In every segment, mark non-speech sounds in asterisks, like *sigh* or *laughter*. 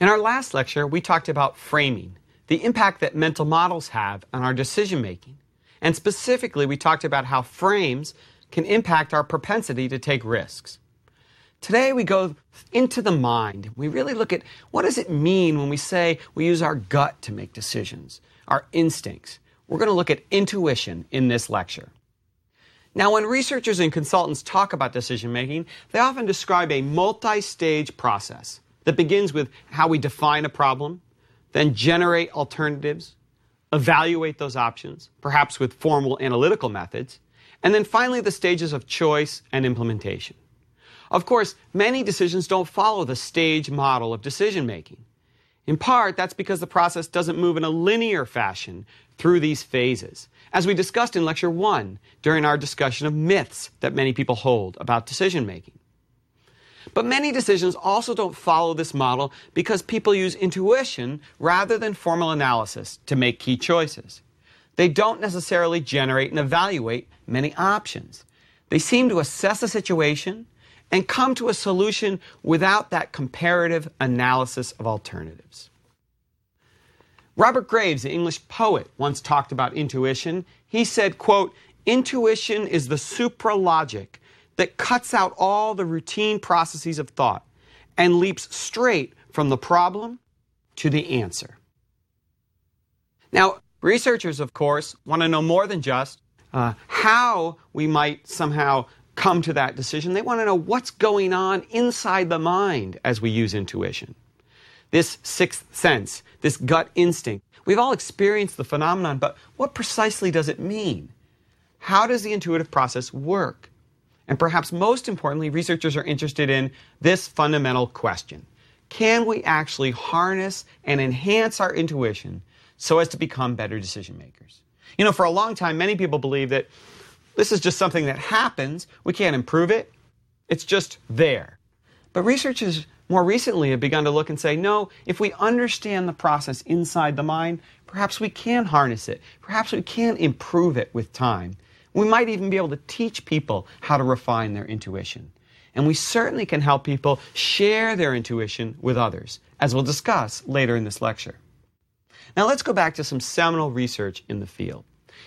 In our last lecture, we talked about framing, the impact that mental models have on our decision making. And specifically, we talked about how frames can impact our propensity to take risks. Today, we go into the mind. We really look at what does it mean when we say we use our gut to make decisions, our instincts. We're going to look at intuition in this lecture. Now, when researchers and consultants talk about decision making, they often describe a multi stage process that begins with how we define a problem, then generate alternatives, evaluate those options, perhaps with formal analytical methods, and then finally the stages of choice and implementation. Of course, many decisions don't follow the stage model of decision making. In part, that's because the process doesn't move in a linear fashion through these phases, as we discussed in Lecture 1 during our discussion of myths that many people hold about decision making. But many decisions also don't follow this model because people use intuition rather than formal analysis to make key choices. They don't necessarily generate and evaluate many options. They seem to assess a situation and come to a solution without that comparative analysis of alternatives. Robert Graves, the English poet, once talked about intuition. He said, quote, Intuition is the supralogic that cuts out all the routine processes of thought and leaps straight from the problem to the answer. Now, researchers, of course, want to know more than just uh, how we might somehow come to that decision. They want to know what's going on inside the mind as we use intuition. This sixth sense, this gut instinct. We've all experienced the phenomenon, but what precisely does it mean? How does the intuitive process work? And perhaps most importantly, researchers are interested in this fundamental question Can we actually harness and enhance our intuition so as to become better decision makers? You know, for a long time, many people believe that this is just something that happens, we can't improve it, it's just there. But researchers more recently have begun to look and say, no, if we understand the process inside the mind, perhaps we can harness it. Perhaps we can improve it with time. We might even be able to teach people how to refine their intuition. And we certainly can help people share their intuition with others, as we'll discuss later in this lecture. Now let's go back to some seminal research in the field.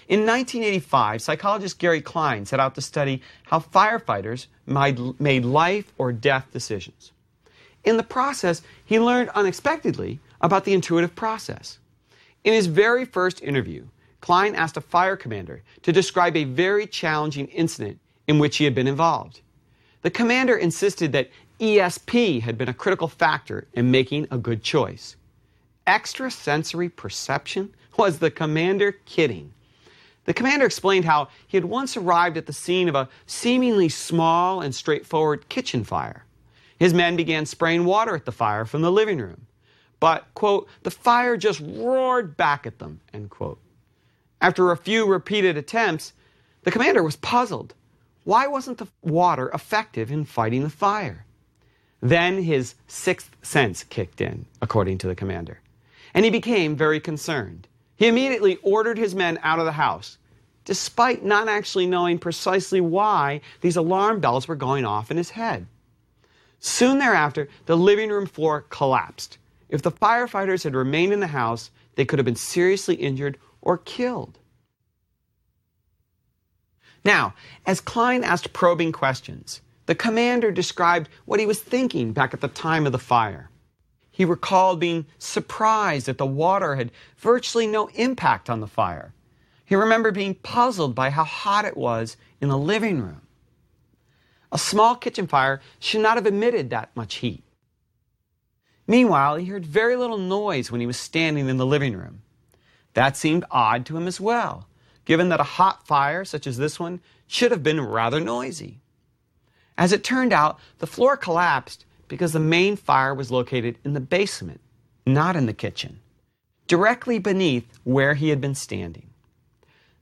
In 1985, psychologist Gary Klein set out to study how firefighters made life or death decisions. In the process, he learned unexpectedly about the intuitive process. In his very first interview, Klein asked a fire commander to describe a very challenging incident in which he had been involved. The commander insisted that ESP had been a critical factor in making a good choice. Extrasensory perception? *laughs* Was the commander kidding? The commander explained how he had once arrived at the scene of a seemingly small and straightforward kitchen fire. His men began spraying water at the fire from the living room. But, quote, the fire just roared back at them, end quote. After a few repeated attempts, the commander was puzzled. Why wasn't the water effective in fighting the fire? Then his sixth sense kicked in, according to the commander, and he became very concerned. He immediately ordered his men out of the house, despite not actually knowing precisely why these alarm bells were going off in his head. Soon thereafter, the living room floor collapsed. If the firefighters had remained in the house, they could have been seriously injured or killed. Now, as Klein asked probing questions, the commander described what he was thinking back at the time of the fire. He recalled being surprised that the water had virtually no impact on the fire. He remembered being puzzled by how hot it was in the living room. A small kitchen fire should not have emitted that much heat. Meanwhile, he heard very little noise when he was standing in the living room. That seemed odd to him as well, given that a hot fire such as this one should have been rather noisy. As it turned out, the floor collapsed because the main fire was located in the basement, not in the kitchen, directly beneath where he had been standing.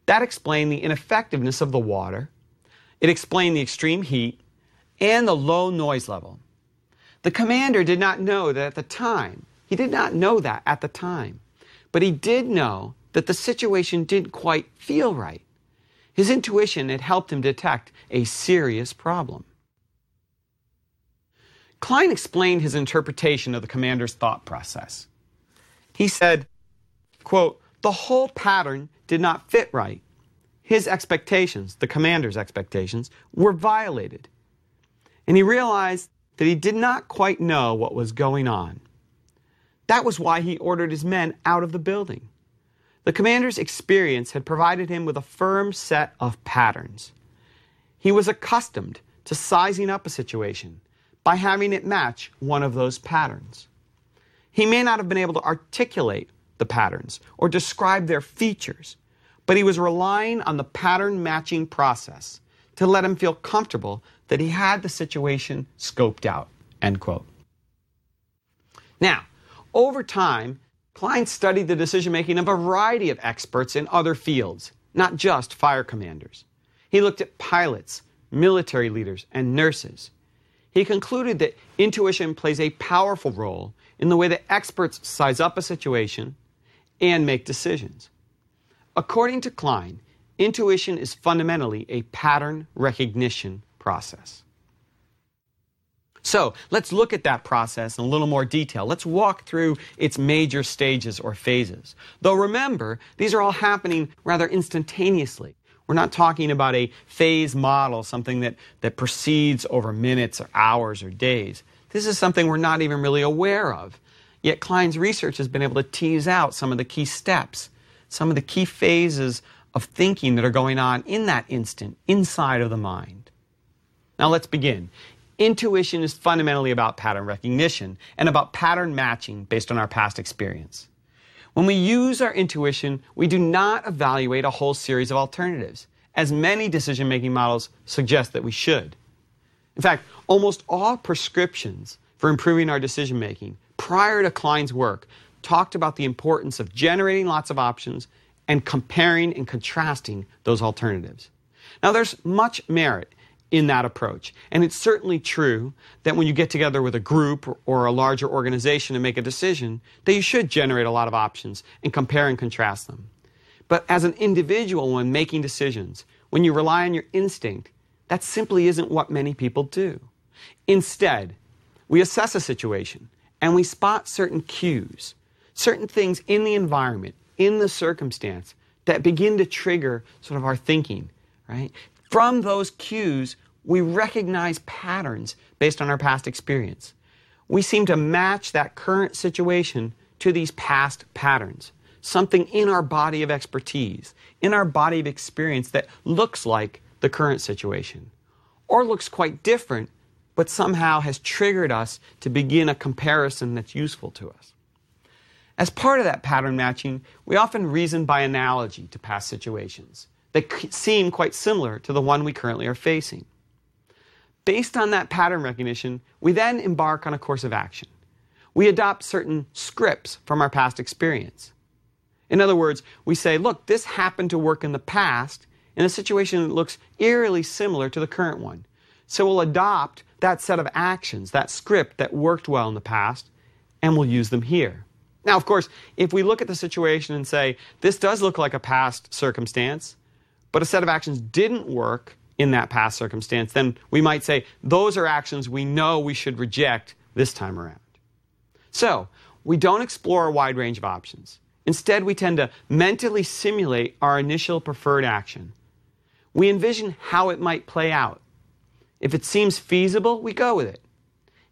That explained the ineffectiveness of the water, it explained the extreme heat, and the low noise level. The commander did not know that at the time. He did not know that at the time. But he did know that the situation didn't quite feel right. His intuition had helped him detect a serious problem. Klein explained his interpretation of the commander's thought process. He said, quote, the whole pattern did not fit right. His expectations, the commander's expectations, were violated. And he realized that he did not quite know what was going on. That was why he ordered his men out of the building. The commander's experience had provided him with a firm set of patterns. He was accustomed to sizing up a situation by having it match one of those patterns. He may not have been able to articulate the patterns or describe their features, but he was relying on the pattern matching process to let him feel comfortable that he had the situation scoped out. End quote. Now, over time, Klein studied the decision making of a variety of experts in other fields, not just fire commanders. He looked at pilots, military leaders, and nurses. He concluded that intuition plays a powerful role in the way that experts size up a situation and make decisions. According to Klein, intuition is fundamentally a pattern recognition process. So let's look at that process in a little more detail. Let's walk through its major stages or phases. Though remember, these are all happening rather instantaneously. We're not talking about a phase model, something that, that proceeds over minutes or hours or days. This is something we're not even really aware of. Yet Klein's research has been able to tease out some of the key steps, some of the key phases of thinking that are going on in that instant, inside of the mind. Now let's begin. Intuition is fundamentally about pattern recognition and about pattern matching based on our past experience. When we use our intuition, we do not evaluate a whole series of alternatives, as many decision making models suggest that we should. In fact, almost all prescriptions for improving our decision making prior to Klein's work talked about the importance of generating lots of options and comparing and contrasting those alternatives. Now, there's much merit in that approach. And it's certainly true that when you get together with a group or a larger organization to make a decision, that you should generate a lot of options and compare and contrast them. But as an individual, when making decisions, when you rely on your instinct, that simply isn't what many people do. Instead, we assess a situation and we spot certain cues, certain things in the environment, in the circumstance that begin to trigger sort of our thinking, right? From those cues, we recognize patterns based on our past experience. We seem to match that current situation to these past patterns, something in our body of expertise, in our body of experience that looks like the current situation, or looks quite different, but somehow has triggered us to begin a comparison that's useful to us. As part of that pattern matching, we often reason by analogy to past situations that seem quite similar to the one we currently are facing. Based on that pattern recognition, we then embark on a course of action. We adopt certain scripts from our past experience. In other words, we say, look, this happened to work in the past in a situation that looks eerily similar to the current one. So we'll adopt that set of actions, that script that worked well in the past, and we'll use them here. Now, of course, if we look at the situation and say, this does look like a past circumstance, but a set of actions didn't work in that past circumstance, then we might say those are actions we know we should reject this time around. So, we don't explore a wide range of options. Instead, we tend to mentally simulate our initial preferred action. We envision how it might play out. If it seems feasible, we go with it.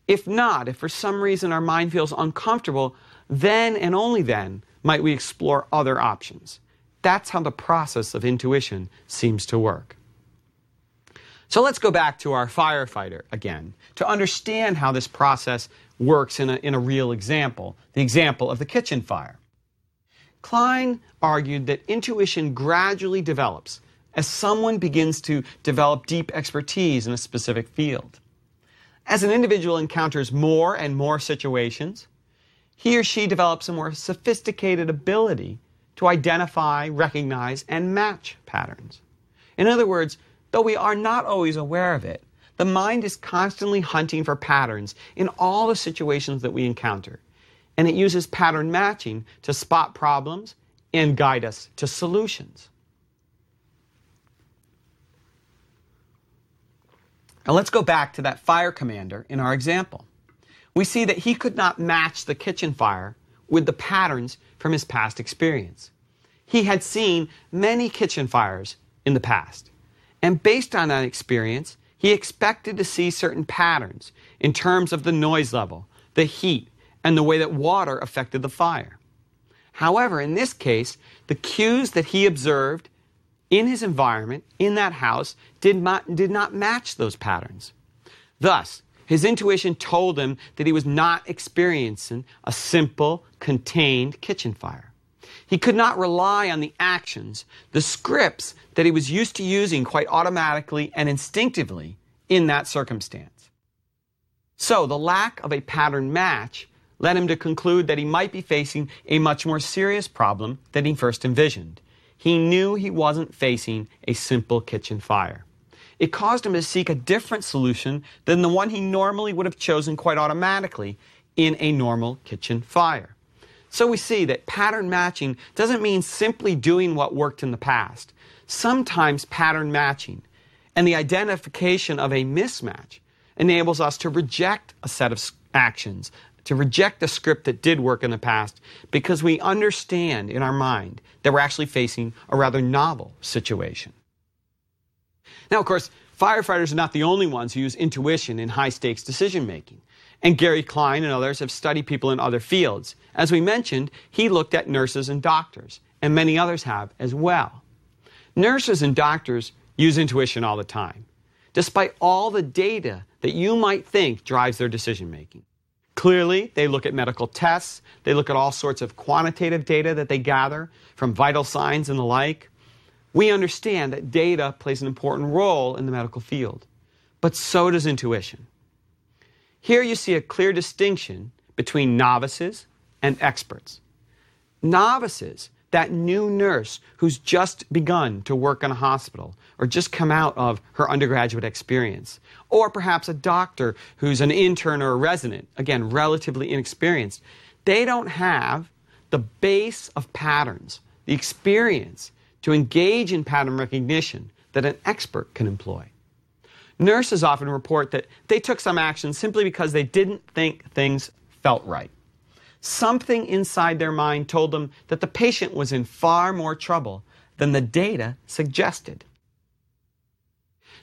If not, if for some reason our mind feels uncomfortable, then and only then might we explore other options. That's how the process of intuition seems to work. So let's go back to our firefighter again to understand how this process works in a, in a real example, the example of the kitchen fire. Klein argued that intuition gradually develops as someone begins to develop deep expertise in a specific field. As an individual encounters more and more situations, he or she develops a more sophisticated ability to identify, recognize, and match patterns. In other words, though we are not always aware of it, the mind is constantly hunting for patterns in all the situations that we encounter, and it uses pattern matching to spot problems and guide us to solutions. Now let's go back to that fire commander in our example. we see that he could not match the kitchen fire with the patterns from his past experience. He had seen many kitchen fires in the past, and based on that experience, he expected to see certain patterns in terms of the noise level, the heat, and the way that water affected the fire. However, in this case, the cues that he observed in his environment, in that house, did not, did not match those patterns. Thus, his intuition told him that he was not experiencing a simple, contained kitchen fire. He could not rely on the actions, the scripts that he was used to using quite automatically and instinctively in that circumstance. So, the lack of a pattern match led him to conclude that he might be facing a much more serious problem than he first envisioned. He knew he wasn't facing a simple kitchen fire. It caused him to seek a different solution than the one he normally would have chosen quite automatically in a normal kitchen fire. So we see that pattern matching doesn't mean simply doing what worked in the past. Sometimes pattern matching and the identification of a mismatch enables us to reject a set of actions, to reject a script that did work in the past because we understand in our mind that we're actually facing a rather novel situation. Now, of course, firefighters are not the only ones who use intuition in high stakes decision making. And Gary Klein and others have studied people in other fields. As we mentioned, he looked at nurses and doctors, and many others have as well. Nurses and doctors use intuition all the time, despite all the data that you might think drives their decision making. Clearly, they look at medical tests, they look at all sorts of quantitative data that they gather from vital signs and the like. We understand that data plays an important role in the medical field, but so does intuition. Here you see a clear distinction between novices and experts. Novices, that new nurse who's just begun to work in a hospital or just come out of her undergraduate experience, or perhaps a doctor who's an intern or a resident, again, relatively inexperienced, they don't have the base of patterns, the experience to engage in pattern recognition that an expert can employ. Nurses often report that they took some action simply because they didn't think things felt right. Something inside their mind told them that the patient was in far more trouble than the data suggested.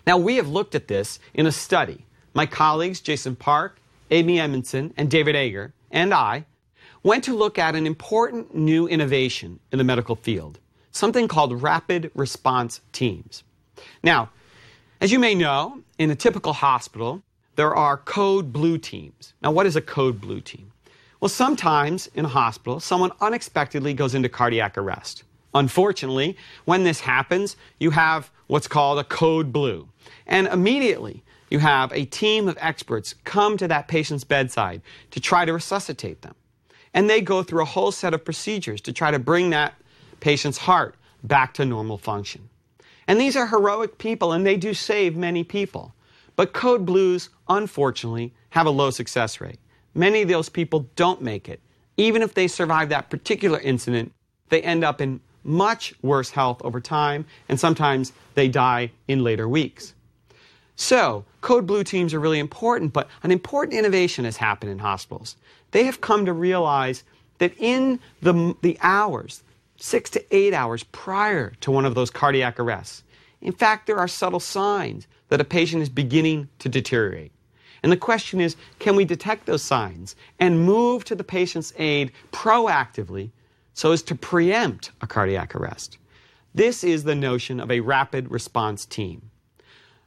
Now, we have looked at this in a study. My colleagues, Jason Park, Amy Edmondson, and David Ager, and I, went to look at an important new innovation in the medical field, something called rapid response teams. Now, as you may know, in a typical hospital, there are code blue teams. Now, what is a code blue team? Well, sometimes in a hospital, someone unexpectedly goes into cardiac arrest. Unfortunately, when this happens, you have what's called a code blue. And immediately, you have a team of experts come to that patient's bedside to try to resuscitate them. And they go through a whole set of procedures to try to bring that patient's heart back to normal function. And these are heroic people, and they do save many people. But code blues, unfortunately, have a low success rate. Many of those people don't make it. Even if they survive that particular incident, they end up in much worse health over time, and sometimes they die in later weeks. So, code blue teams are really important, but an important innovation has happened in hospitals. They have come to realize that in the, the hours, six to eight hours prior to one of those cardiac arrests, in fact, there are subtle signs that a patient is beginning to deteriorate. And the question is can we detect those signs and move to the patient's aid proactively so as to preempt a cardiac arrest? This is the notion of a rapid response team.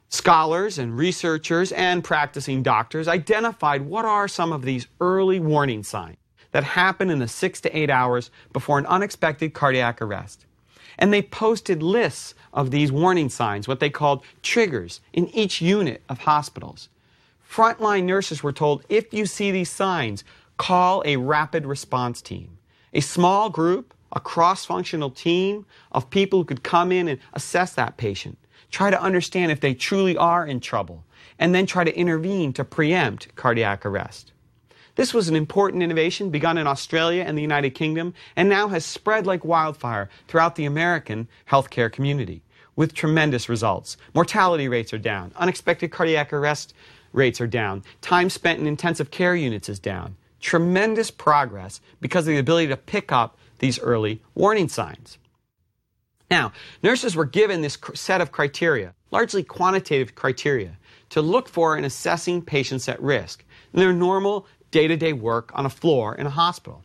Scholars and researchers and practicing doctors identified what are some of these early warning signs that happen in the six to eight hours before an unexpected cardiac arrest. And they posted lists of these warning signs, what they called triggers, in each unit of hospitals. Frontline nurses were told if you see these signs, call a rapid response team. A small group, a cross functional team of people who could come in and assess that patient try to understand if they truly are in trouble, and then try to intervene to preempt cardiac arrest. This was an important innovation begun in Australia and the United Kingdom and now has spread like wildfire throughout the American healthcare community. with tremendous results. Mortality rates are down, unexpected cardiac arrest rates are down, time spent in intensive care units is down. Tremendous progress because of the ability to pick up these early warning signs. Now, nurses were given this set of criteria, largely quantitative criteria, to look for in assessing patients at risk their normal day to day work on a floor in a hospital.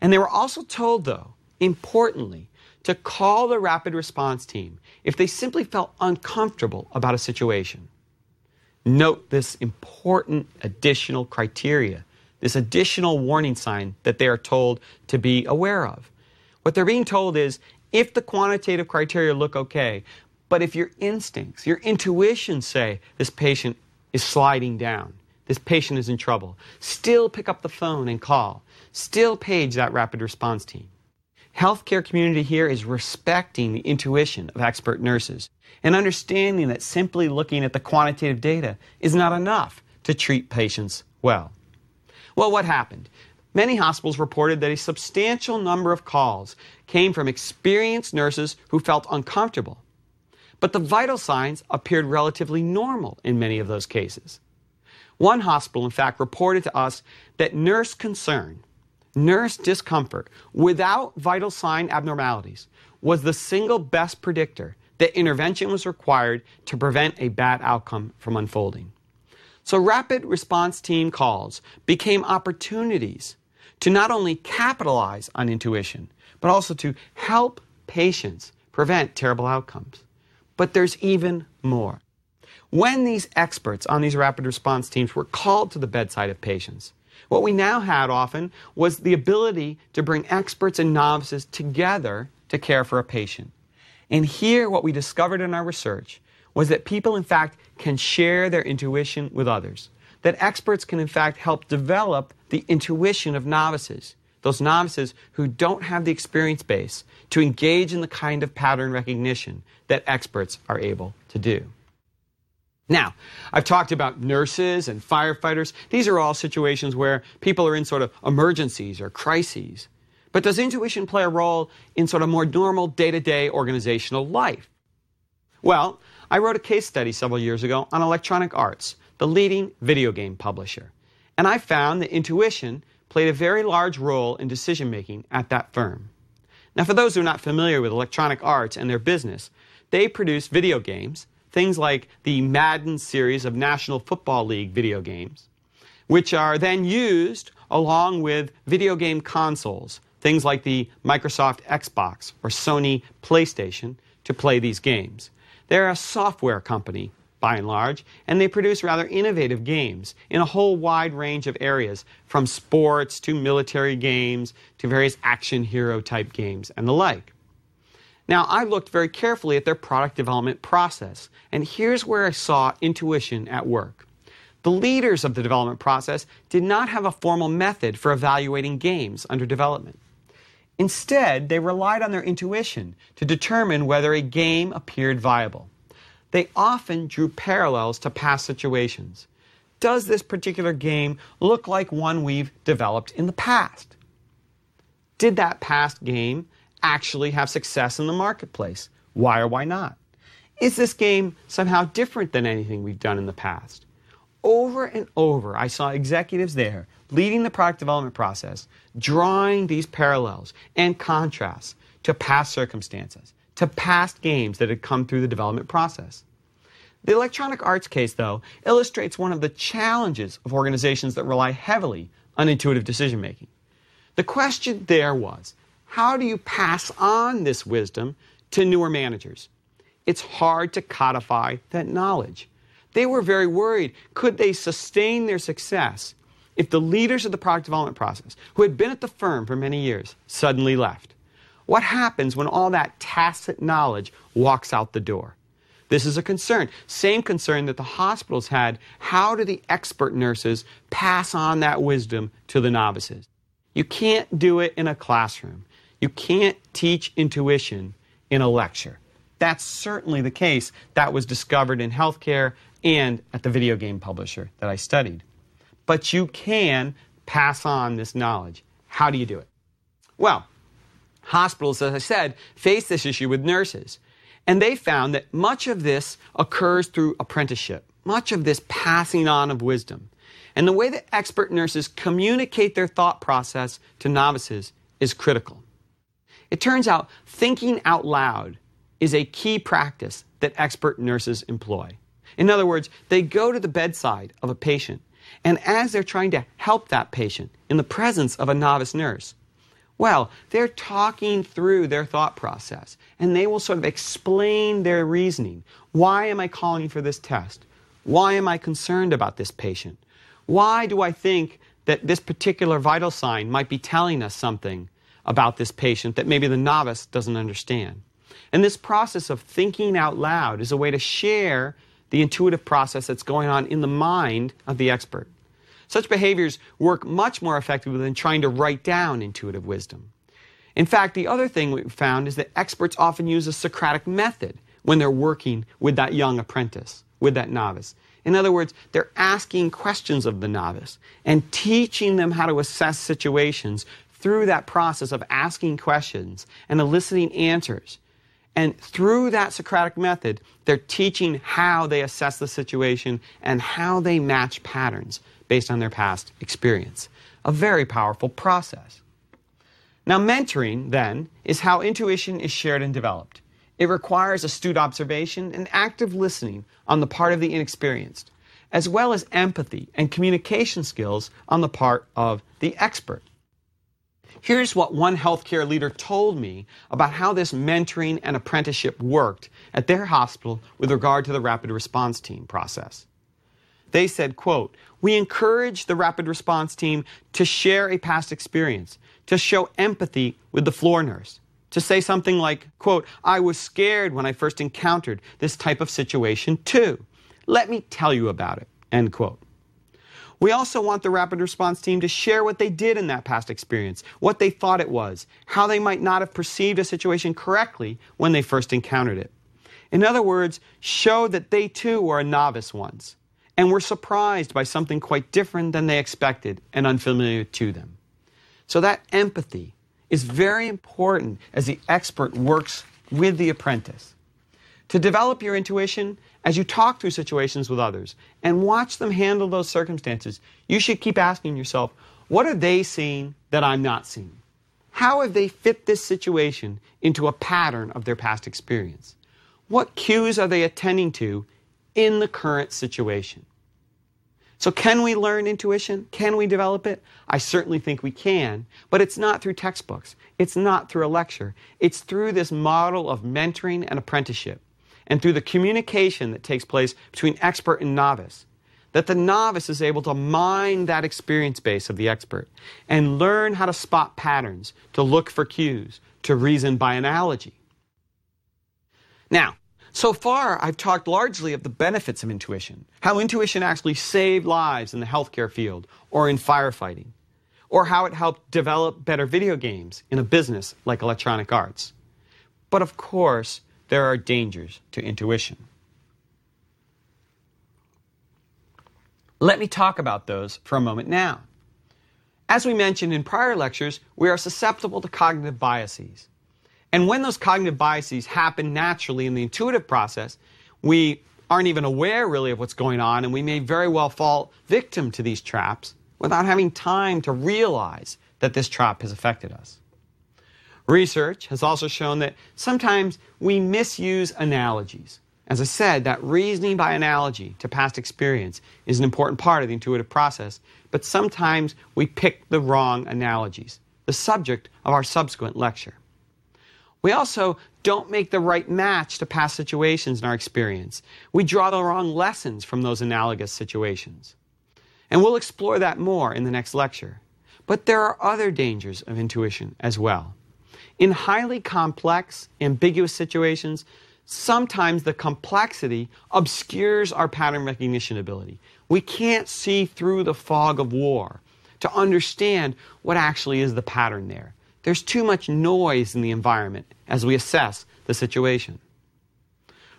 And they were also told, though, importantly, to call the rapid response team if they simply felt uncomfortable about a situation. Note this important additional criteria, this additional warning sign that they are told to be aware of. What they're being told is if the quantitative criteria look okay, but if your instincts, your intuitions say this patient is sliding down, this patient is in trouble, still pick up the phone and call, still page that rapid response team. Healthcare community here is respecting the intuition of expert nurses and understanding that simply looking at the quantitative data is not enough to treat patients well. Well, what happened? Many hospitals reported that a substantial number of calls came from experienced nurses who felt uncomfortable. But the vital signs appeared relatively normal in many of those cases. One hospital, in fact, reported to us that nurse concern, nurse discomfort without vital sign abnormalities was the single best predictor that intervention was required to prevent a bad outcome from unfolding. So rapid response team calls became opportunities to not only capitalize on intuition, but also to help patients prevent terrible outcomes. But there's even more. When these experts on these rapid response teams were called to the bedside of patients, what we now had often was the ability to bring experts and novices together to care for a patient. And here, what we discovered in our research was that people, in fact, can share their intuition with others that experts can, in fact, help develop the intuition of novices, those novices who don't have the experience base to engage in the kind of pattern recognition that experts are able to do. Now, I've talked about nurses and firefighters. These are all situations where people are in sort of emergencies or crises. But does intuition play a role in sort of more normal day to day organizational life? Well, I wrote a case study several years ago on Electronic Arts, the leading video game publisher. And I found that intuition played a very large role in decision making at that firm. Now, for those who are not familiar with Electronic Arts and their business, they produce video games, things like the Madden series of National Football League video games, which are then used along with video game consoles, things like the Microsoft Xbox or Sony PlayStation, to play these games. They're a software company by and large, and they produce rather innovative games in a whole wide range of areas, from sports to military games to various action hero type games and the like. Now, I looked very carefully at their product development process, and here's where I saw intuition at work. The leaders of the development process did not have a formal method for evaluating games under development. Instead, they relied on their intuition to determine whether a game appeared viable they often drew parallels to past situations. Does this particular game look like one we've developed in the past? Did that past game actually have success in the marketplace? Why or why not? Is this game somehow different than anything we've done in the past? Over and over, I saw executives there leading the product development process, drawing these parallels and contrasts to past circumstances to past games that had come through the development process. The Electronic Arts case, though, illustrates one of the challenges of organizations that rely heavily on intuitive decision making. The question there was how do you pass on this wisdom to newer managers? It's hard to codify that knowledge. They were very worried could they sustain their success if the leaders of the product development process, who had been at the firm for many years, suddenly left? What happens when all that tacit knowledge walks out the door? This is a concern. Same concern that the hospitals had. How do the expert nurses pass on that wisdom to the novices? You can't do it in a classroom. You can't teach intuition in a lecture. That's certainly the case that was discovered in healthcare and at the video game publisher that I studied. But you can pass on this knowledge. How do you do it? Well, Hospitals, as I said, face this issue with nurses. And they found that much of this occurs through apprenticeship, much of this passing on of wisdom. And the way that expert nurses communicate their thought process to novices is critical. It turns out thinking out loud is a key practice that expert nurses employ. In other words, they go to the bedside of a patient, and as they're trying to help that patient in the presence of a novice nurse, well, they're talking through their thought process, and they will sort of explain their reasoning. Why am I calling for this test? Why am I concerned about this patient? Why do I think that this particular vital sign might be telling us something about this patient that maybe the novice doesn't understand? And this process of thinking out loud is a way to share the intuitive process that's going on in the mind of the expert. Such behaviors work much more effectively than trying to write down intuitive wisdom. In fact, the other thing we found is that experts often use a Socratic method when they're working with that young apprentice, with that novice. In other words, they're asking questions of the novice and teaching them how to assess situations through that process of asking questions and eliciting answers. And through that Socratic method, they're teaching how they assess the situation and how they match patterns based on their past experience. A very powerful process. Now, mentoring, then, is how intuition is shared and developed. It requires astute observation and active listening on the part of the inexperienced, as well as empathy and communication skills on the part of the expert. Here's what one healthcare leader told me about how this mentoring and apprenticeship worked at their hospital with regard to the rapid response team process. They said, quote, we encourage the rapid response team to share a past experience, to show empathy with the floor nurse, to say something like, quote, I was scared when I first encountered this type of situation too. Let me tell you about it, end quote. We also want the rapid response team to share what they did in that past experience, what they thought it was, how they might not have perceived a situation correctly when they first encountered it. In other words, show that they too were a novice once and were surprised by something quite different than they expected and unfamiliar to them. So that empathy is very important as the expert works with the apprentice. To develop your intuition, as you talk through situations with others and watch them handle those circumstances, you should keep asking yourself, what are they seeing that I'm not seeing? How have they fit this situation into a pattern of their past experience? What cues are they attending to in the current situation? So, can we learn intuition? Can we develop it? I certainly think we can, but it's not through textbooks. It's not through a lecture. It's through this model of mentoring and apprenticeship and through the communication that takes place between expert and novice, that the novice is able to mine that experience base of the expert and learn how to spot patterns, to look for cues, to reason by analogy. Now, so far, I've talked largely of the benefits of intuition, how intuition actually saved lives in the healthcare field or in firefighting, or how it helped develop better video games in a business like Electronic Arts. But of course, there are dangers to intuition. Let me talk about those for a moment now. As we mentioned in prior lectures, we are susceptible to cognitive biases. And when those cognitive biases happen naturally in the intuitive process, we aren't even aware really of what's going on, and we may very well fall victim to these traps without having time to realize that this trap has affected us. Research has also shown that sometimes we misuse analogies. As I said, that reasoning by analogy to past experience is an important part of the intuitive process, but sometimes we pick the wrong analogies, the subject of our subsequent lecture. We also don't make the right match to past situations in our experience. We draw the wrong lessons from those analogous situations. And we'll explore that more in the next lecture. But there are other dangers of intuition as well. In highly complex, ambiguous situations, sometimes the complexity obscures our pattern recognition ability. We can't see through the fog of war to understand what actually is the pattern there. There's too much noise in the environment as we assess the situation.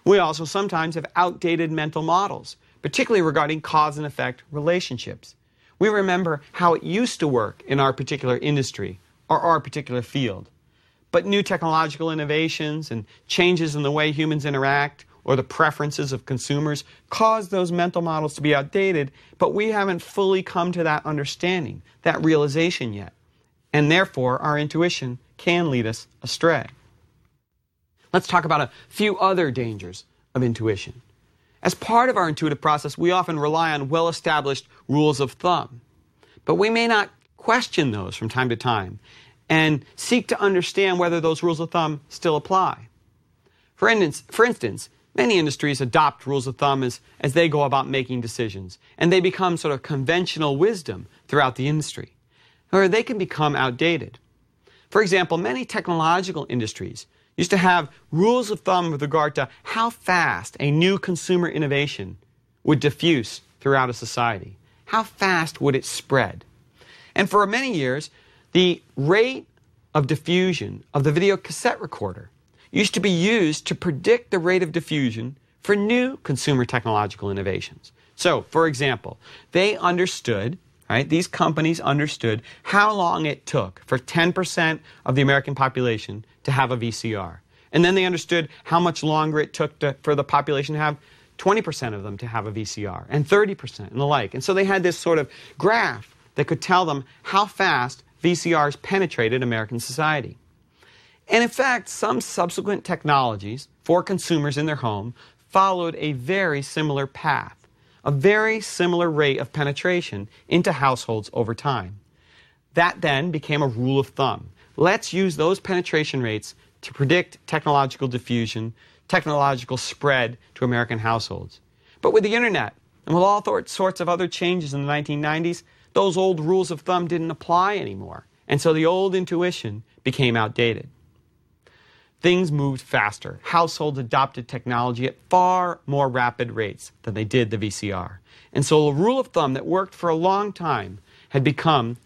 We also sometimes have outdated mental models, particularly regarding cause and effect relationships. We remember how it used to work in our particular industry or our particular field. But new technological innovations and changes in the way humans interact or the preferences of consumers cause those mental models to be outdated, but we haven't fully come to that understanding, that realization yet. And therefore, our intuition can lead us astray. Let's talk about a few other dangers of intuition. As part of our intuitive process, we often rely on well established rules of thumb, but we may not question those from time to time and seek to understand whether those rules of thumb still apply. For instance, for instance Many industries adopt rules of thumb as, as they go about making decisions, and they become sort of conventional wisdom throughout the industry. Or they can become outdated. For example, many technological industries used to have rules of thumb with regard to how fast a new consumer innovation would diffuse throughout a society. How fast would it spread? And for many years, the rate of diffusion of the video cassette recorder used to be used to predict the rate of diffusion for new consumer technological innovations. So, for example, they understood, right, these companies understood how long it took for 10% of the American population to have a VCR. And then they understood how much longer it took to, for the population to have 20% of them to have a VCR, and 30%, and the like. And so they had this sort of graph that could tell them how fast VCRs penetrated American society. And in fact, some subsequent technologies for consumers in their home followed a very similar path, a very similar rate of penetration into households over time. That then became a rule of thumb. Let's use those penetration rates to predict technological diffusion, technological spread to American households. But with the internet and with all sorts of other changes in the 1990s, those old rules of thumb didn't apply anymore. And so the old intuition became outdated things moved faster. Households adopted technology at far more rapid rates than they did the VCR. And so a rule of thumb that worked for a long time had become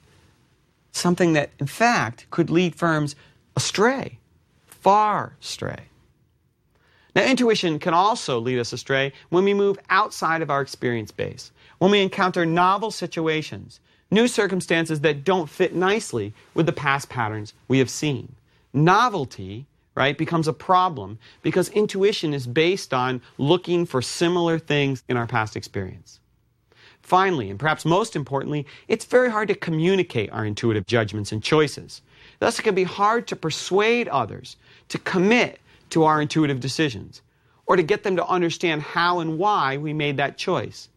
something that, in fact, could lead firms astray, far astray. Now, intuition can also lead us astray when we move outside of our experience base, when we encounter novel situations, new circumstances that don't fit nicely with the past patterns we have seen. Novelty right, becomes a problem because intuition is based on looking for similar things in our past experience. Finally, and perhaps most importantly, it's very hard to communicate our intuitive judgments and choices. Thus, it can be hard to persuade others to commit to our intuitive decisions or to get them to understand how and why we made that choice.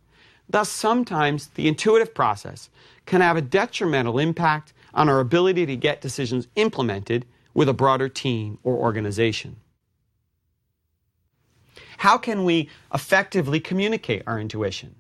Thus, sometimes the intuitive process can have a detrimental impact on our ability to get decisions implemented with a broader team or organization. How can we effectively communicate our intuition?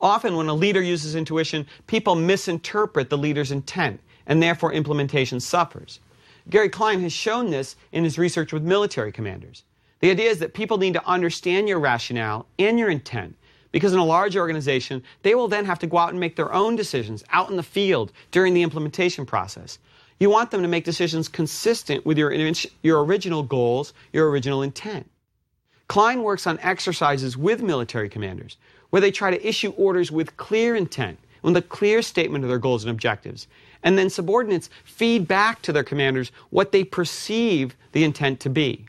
Often, when a leader uses intuition, people misinterpret the leader's intent, and therefore implementation suffers. Gary Klein has shown this in his research with military commanders. The idea is that people need to understand your rationale and your intent because in a large organization, they will then have to go out and make their own decisions out in the field during the implementation process. You want them to make decisions consistent with your, your original goals, your original intent. Klein works on exercises with military commanders where they try to issue orders with clear intent, with a clear statement of their goals and objectives. And then subordinates feed back to their commanders what they perceive the intent to be.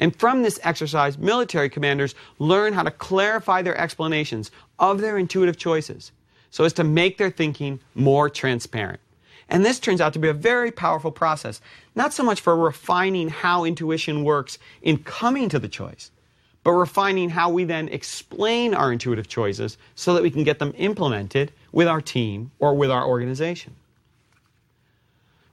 And from this exercise, military commanders learn how to clarify their explanations of their intuitive choices so as to make their thinking more transparent. And this turns out to be a very powerful process, not so much for refining how intuition works in coming to the choice, but refining how we then explain our intuitive choices so that we can get them implemented with our team or with our organization.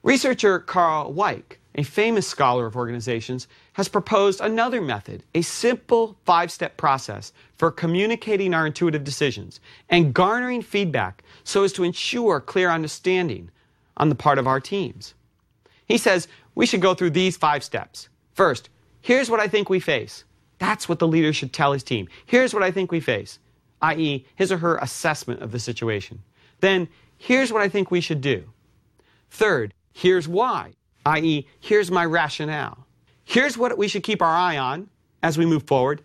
Researcher Karl Weick, a famous scholar of organizations, has proposed another method, a simple five step process for communicating our intuitive decisions and garnering feedback so as to ensure clear understanding on the part of our teams. He says we should go through these five steps. First, here's what I think we face. That's what the leader should tell his team. Here's what I think we face, i.e., his or her assessment of the situation. Then, here's what I think we should do. Third, here's why, i.e., here's my rationale. Here's what we should keep our eye on as we move forward.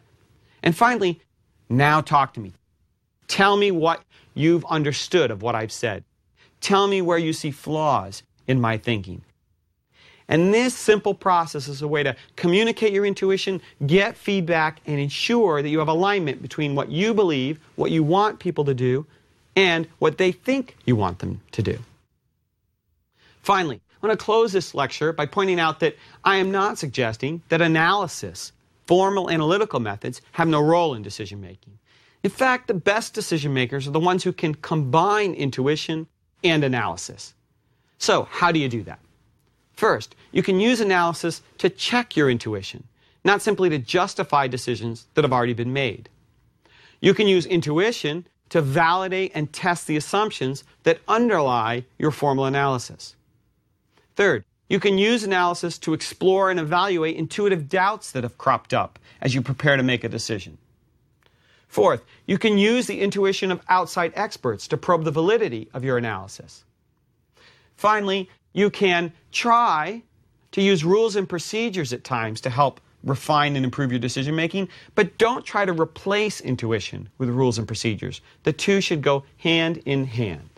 And finally, now talk to me. Tell me what you've understood of what I've said. Tell me where you see flaws in my thinking. And this simple process is a way to communicate your intuition, get feedback, and ensure that you have alignment between what you believe, what you want people to do, and what they think you want them to do. Finally, I want to close this lecture by pointing out that I am not suggesting that analysis, formal analytical methods, have no role in decision making. In fact, the best decision makers are the ones who can combine intuition and analysis. So, how do you do that? First, you can use analysis to check your intuition, not simply to justify decisions that have already been made. You can use intuition to validate and test the assumptions that underlie your formal analysis. Third, you can use analysis to explore and evaluate intuitive doubts that have cropped up as you prepare to make a decision. Fourth, you can use the intuition of outside experts to probe the validity of your analysis. Finally, you can try to use rules and procedures at times to help refine and improve your decision making, but don't try to replace intuition with rules and procedures. The two should go hand in hand.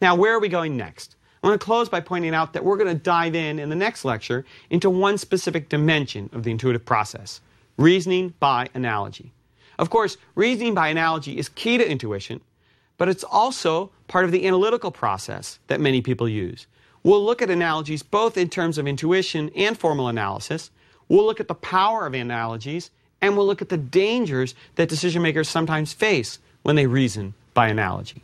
Now, where are we going next? I want to close by pointing out that we're going to dive in in the next lecture into one specific dimension of the intuitive process reasoning by analogy. Of course, reasoning by analogy is key to intuition, but it's also part of the analytical process that many people use. We'll look at analogies both in terms of intuition and formal analysis. We'll look at the power of analogies, and we'll look at the dangers that decision makers sometimes face when they reason by analogy.